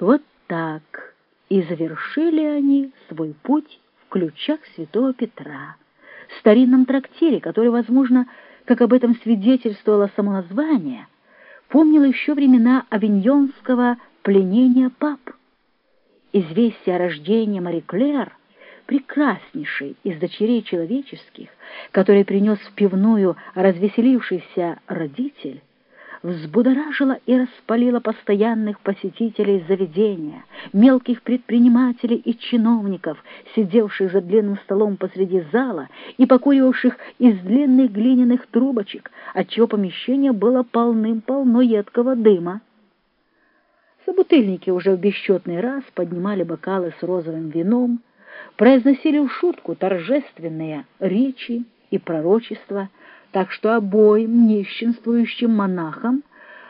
Вот так и завершили они свой путь в ключах святого Петра, старинном трактире, который, возможно, как об этом свидетельствовало само название, помнило еще времена авиньонского пленения пап. Известие о рождении Мари прекраснейшей из дочерей человеческих, который принес в пивную развеселившийся родитель, взбудоражила и распалила постоянных посетителей заведения, мелких предпринимателей и чиновников, сидевших за длинным столом посреди зала и покуривавших из длинных глиняных трубочек, отчего помещение было полным-полно едкого дыма. Собутыльники уже в бесчетный раз поднимали бокалы с розовым вином, произносили в шутку торжественные речи и пророчества, так что обоим нищенствующим монахам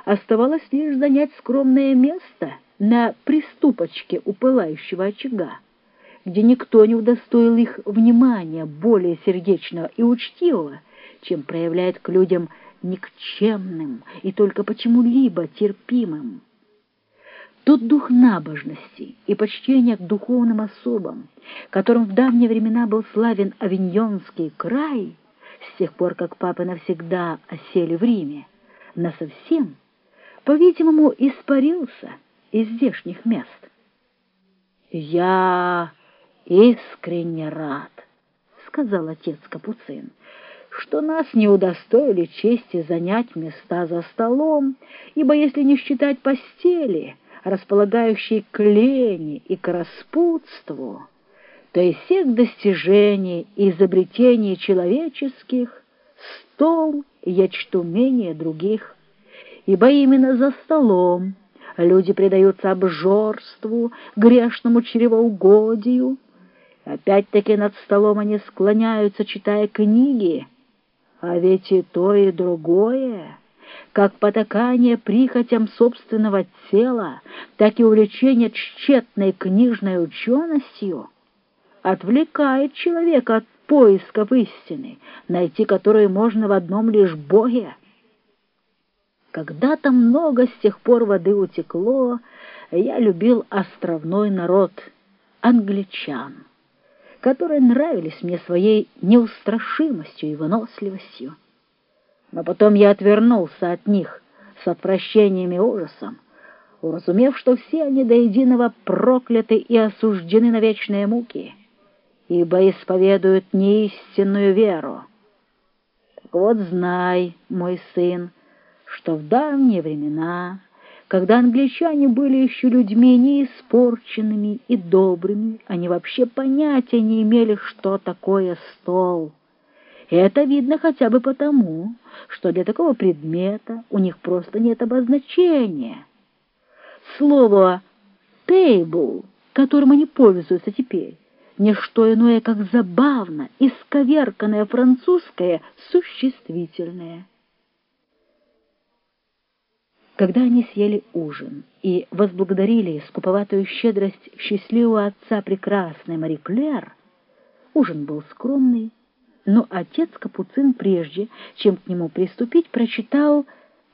оставалось лишь занять скромное место на приступочке у пылающего очага, где никто не удостоил их внимания более сердечного и учтивого, чем проявляет к людям никчемным и только почему-либо терпимым. Тот дух набожности и почтения к духовным особам, которым в давние времена был славен Авиньонский край, с тех пор, как папы навсегда осели в Риме, насовсем, по-видимому, испарился из здешних мест. «Я искренне рад», — сказал отец Капуцин, «что нас не удостоили чести занять места за столом, ибо если не считать постели, располагающей к лени и к распутству, то из всех достижений и изобретений человеческих стол я чту менее других, ибо именно за столом люди предаются обжорству, грешному чревоугодию. Опять-таки над столом они склоняются, читая книги, а ведь и то, и другое как потакание прихотям собственного тела, так и увлечение тщетной книжной ученостью отвлекает человека от поисков истины, найти которую можно в одном лишь Боге. Когда-то много с тех пор воды утекло, я любил островной народ, англичан, которые нравились мне своей неустрашимостью и выносливостью. Но потом я отвернулся от них с отвращением и ужасом, уразумев, что все они до единого прокляты и осуждены на вечные муки, ибо исповедуют неистинную веру. Так вот знай, мой сын, что в давние времена, когда англичане были еще людьми неиспорченными и добрыми, они вообще понятия не имели, что такое стол. И это видно хотя бы потому, что для такого предмета у них просто нет обозначения. Слово «table», которым они пользуются теперь, не что иное, как забавно, исковерканное французское существительное. Когда они съели ужин и возблагодарили скуповатую щедрость счастливого отца прекрасной Мари Клер, ужин был скромный, но отец Капуцин прежде, чем к нему приступить, прочитал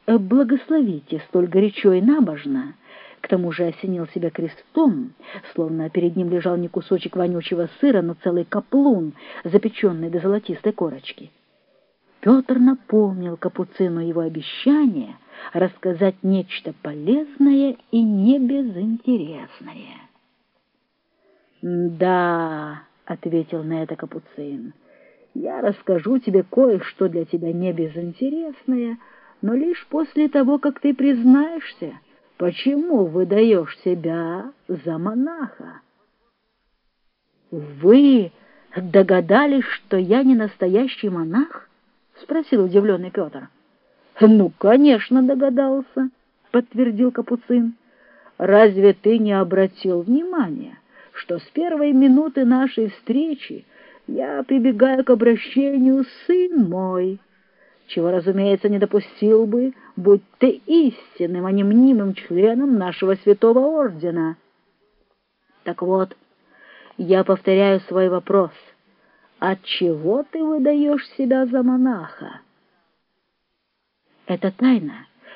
«Благословите столь горячо и набожно», к тому же осенил себя крестом, словно перед ним лежал не кусочек вонючего сыра, но целый каплун, запеченный до золотистой корочки. Петр напомнил Капуцину его обещание рассказать нечто полезное и небезынтересное. «Да», — ответил на это Капуцин, — я расскажу тебе кое-что для тебя не безинтересное, но лишь после того, как ты признаешься, почему выдаешь себя за монаха. «Вы догадались, что я не настоящий монах?» — спросил удивленный Петр. «Ну, конечно, догадался», — подтвердил Капуцин. «Разве ты не обратил внимания, что с первой минуты нашей встречи я прибегаю к обращению «сын мой», чего, разумеется, не допустил бы, будь ты истинным, а не мнимым членом нашего святого ордена. Так вот, я повторяю свой вопрос. Отчего ты выдаешь себя за монаха? Это тайна,